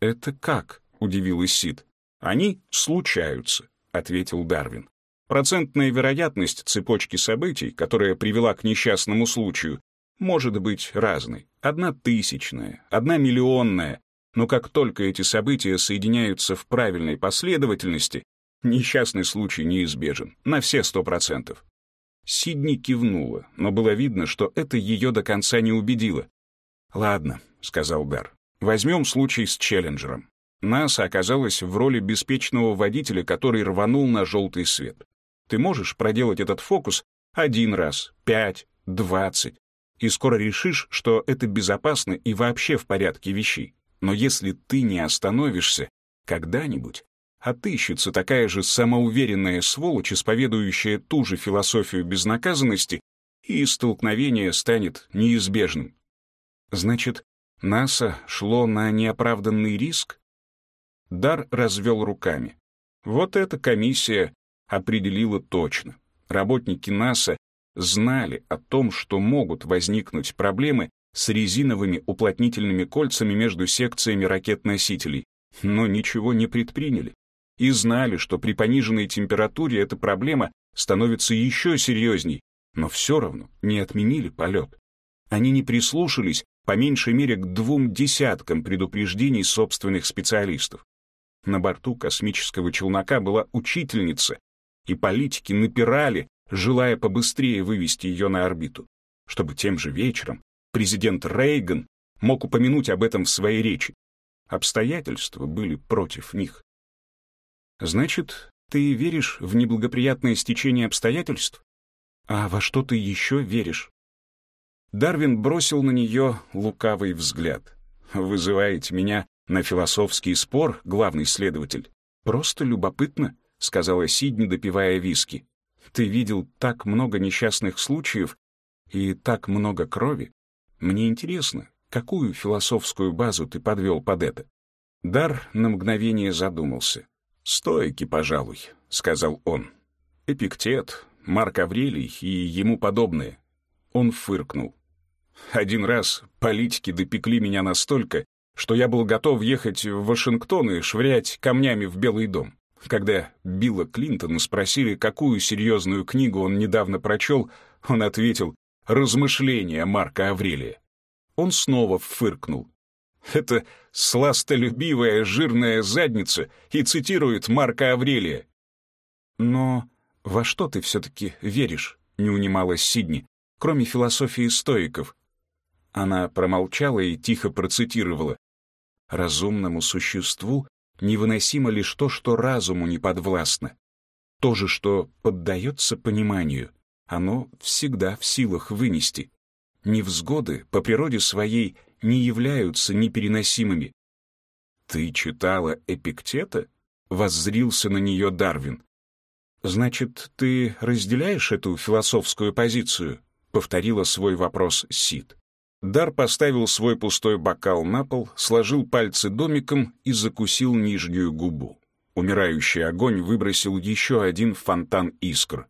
«Это как?» — удивилась Сид. «Они случаются», — ответил Дарвин. Процентная вероятность цепочки событий, которая привела к несчастному случаю, может быть разной. Одна тысячная, одна миллионная. Но как только эти события соединяются в правильной последовательности, несчастный случай неизбежен, на все сто процентов. Сидни кивнула, но было видно, что это ее до конца не убедило. «Ладно», — сказал Дар, — «возьмем случай с Челленджером. НАСА оказалась в роли беспечного водителя, который рванул на желтый свет. Ты можешь проделать этот фокус один раз, пять, двадцать. И скоро решишь, что это безопасно и вообще в порядке вещей. Но если ты не остановишься, когда-нибудь отыщется такая же самоуверенная сволочь, исповедующая ту же философию безнаказанности, и столкновение станет неизбежным. Значит, НАСА шло на неоправданный риск? Дар развел руками. Вот эта комиссия определила точно. Работники НАСА знали о том, что могут возникнуть проблемы с резиновыми уплотнительными кольцами между секциями ракет-носителей, но ничего не предприняли. И знали, что при пониженной температуре эта проблема становится еще серьезней, но все равно не отменили полет. Они не прислушались по меньшей мере к двум десяткам предупреждений собственных специалистов. На борту космического челнока была учительница, и политики напирали, желая побыстрее вывести ее на орбиту, чтобы тем же вечером президент Рейган мог упомянуть об этом в своей речи. Обстоятельства были против них. Значит, ты веришь в неблагоприятное стечение обстоятельств? А во что ты еще веришь? Дарвин бросил на нее лукавый взгляд. «Вызываете меня на философский спор, главный следователь? Просто любопытно», — сказала Сидни, допивая виски. «Ты видел так много несчастных случаев и так много крови. Мне интересно, какую философскую базу ты подвел под это?» Дар на мгновение задумался. «Стойки, пожалуй», — сказал он. «Эпиктет, Марк Аврелий и ему подобные». Он фыркнул. Один раз политики допекли меня настолько, что я был готов ехать в Вашингтон и швырять камнями в Белый дом. Когда Билла Клинтона спросили, какую серьезную книгу он недавно прочел, он ответил «Размышления Марка Аврелия». Он снова фыркнул. Это сластолюбивая жирная задница и цитирует Марка Аврелия. «Но во что ты все-таки веришь?» — не унималась Сидни, кроме философии стоиков. Она промолчала и тихо процитировала. «Разумному существу невыносимо лишь то, что разуму не подвластно. То же, что поддается пониманию, оно всегда в силах вынести. Невзгоды по природе своей не являются непереносимыми. «Ты читала Эпиктета?» — воззрился на нее Дарвин. «Значит, ты разделяешь эту философскую позицию?» — повторила свой вопрос Сид. Дар поставил свой пустой бокал на пол, сложил пальцы домиком и закусил нижнюю губу. Умирающий огонь выбросил еще один фонтан искр.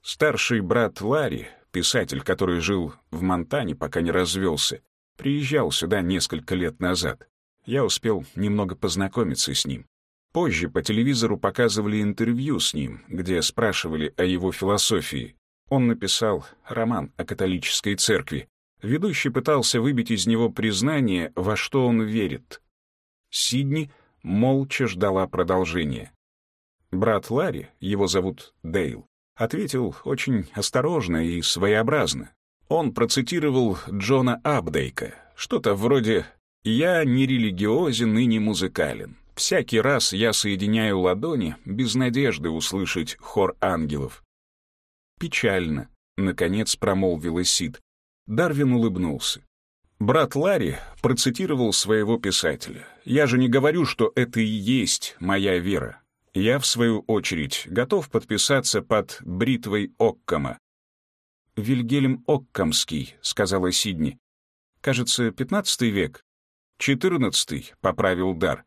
Старший брат Ларри, писатель, который жил в Монтане, пока не развелся, приезжал сюда несколько лет назад. Я успел немного познакомиться с ним. Позже по телевизору показывали интервью с ним, где спрашивали о его философии. Он написал роман о католической церкви, Ведущий пытался выбить из него признание, во что он верит. Сидни молча ждала продолжения. Брат Ларри, его зовут Дейл, ответил очень осторожно и своеобразно. Он процитировал Джона Абдейка, что-то вроде «Я не религиозен и не музыкален. Всякий раз я соединяю ладони без надежды услышать хор ангелов». «Печально», — наконец промолвила Сид. Дарвин улыбнулся. Брат Ларри процитировал своего писателя. «Я же не говорю, что это и есть моя вера. Я, в свою очередь, готов подписаться под бритвой Оккама». «Вильгельм Оккамский», — сказала Сидни. «Кажется, пятнадцатый век». «Четырнадцатый», — поправил Дар.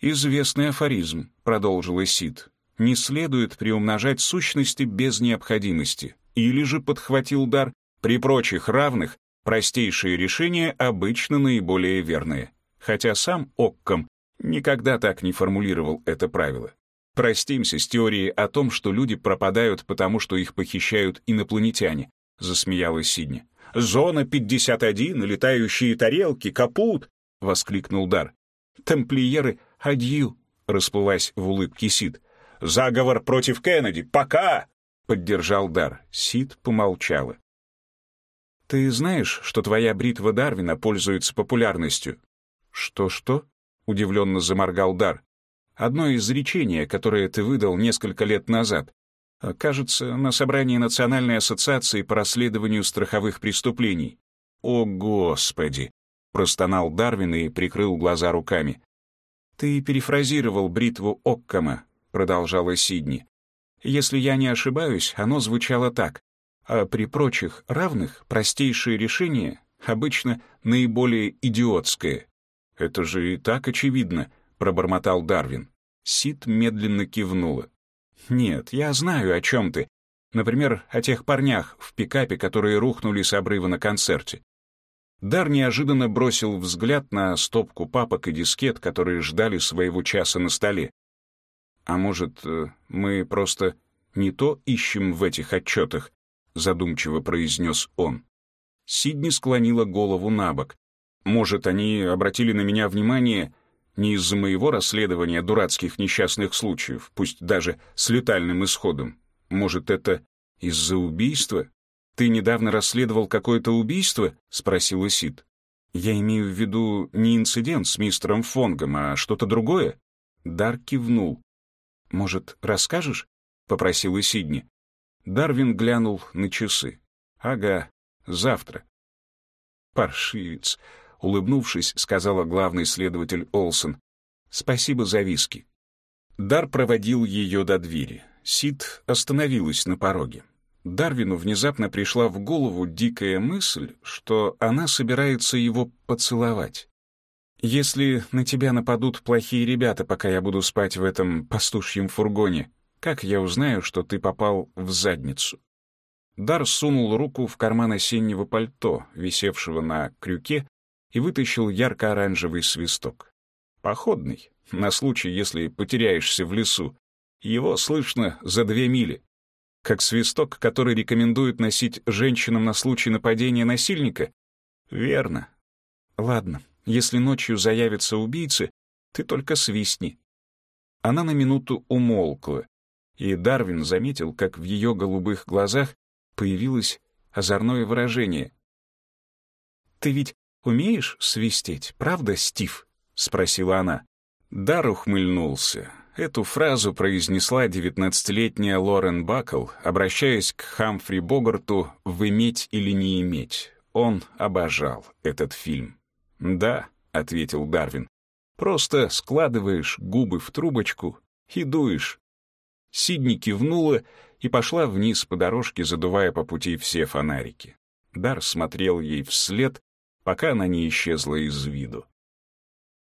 «Известный афоризм», — продолжила Сид. «Не следует приумножать сущности без необходимости». Или же, — подхватил Дар, при прочих равных простейшие решения обычно наиболее верные, хотя сам Оккам никогда так не формулировал это правило. Простимся с теорией о том, что люди пропадают потому, что их похищают инопланетяне, засмеялась Сидни. «Зона 51, летающие тарелки, капут!» — воскликнул Дар. «Тамплиеры, адью!» — расплылась в улыбке Сид. «Заговор против Кеннеди, пока!» — поддержал Дар. Сид помолчала. «Ты знаешь, что твоя бритва Дарвина пользуется популярностью?» «Что-что?» — удивленно заморгал Дар. «Одно изречение, которое ты выдал несколько лет назад. Кажется, на собрании Национальной ассоциации по расследованию страховых преступлений. О, Господи! Простонал Дарвин и прикрыл глаза руками. «Ты перефразировал бритву Оккама», — продолжала Сидни. «Если я не ошибаюсь, оно звучало так. А при прочих равных простейшее решение обычно наиболее идиотское». «Это же и так очевидно», — пробормотал Дарвин. Сид медленно кивнула. «Нет, я знаю, о чем ты. Например, о тех парнях в пикапе, которые рухнули с обрыва на концерте. Дар неожиданно бросил взгляд на стопку папок и дискет, которые ждали своего часа на столе. «А может, э, мы просто не то ищем в этих отчетах?» — задумчиво произнес он. Сидни склонила голову на бок. «Может, они обратили на меня внимание не из-за моего расследования дурацких несчастных случаев, пусть даже с летальным исходом. Может, это из-за убийства?» «Ты недавно расследовал какое-то убийство?» — спросила Сид. «Я имею в виду не инцидент с мистером Фонгом, а что-то другое?» Дар кивнул. «Может, расскажешь?» — попросила Сидни. Дарвин глянул на часы. «Ага, завтра». «Паршивец», — улыбнувшись, сказала главный следователь Олсон. «Спасибо за виски». Дар проводил ее до двери. Сид остановилась на пороге. Дарвину внезапно пришла в голову дикая мысль, что она собирается его поцеловать. «Если на тебя нападут плохие ребята, пока я буду спать в этом пастушьем фургоне, как я узнаю, что ты попал в задницу?» Дар сунул руку в карман осеннего пальто, висевшего на крюке, и вытащил ярко-оранжевый свисток. Походный, на случай, если потеряешься в лесу. Его слышно за две мили как свисток, который рекомендуют носить женщинам на случай нападения насильника? Верно. Ладно, если ночью заявятся убийцы, ты только свистни. Она на минуту умолкла, и Дарвин заметил, как в ее голубых глазах появилось озорное выражение. «Ты ведь умеешь свистеть, правда, Стив?» — спросила она. Дар ухмыльнулся. Эту фразу произнесла девятнадцатилетняя Лорен Бакл, обращаясь к Хамфри Богарту в «иметь или не иметь». Он обожал этот фильм. «Да», — ответил Дарвин, — «просто складываешь губы в трубочку и дуешь». Сидни кивнула и пошла вниз по дорожке, задувая по пути все фонарики. Дар смотрел ей вслед, пока она не исчезла из виду.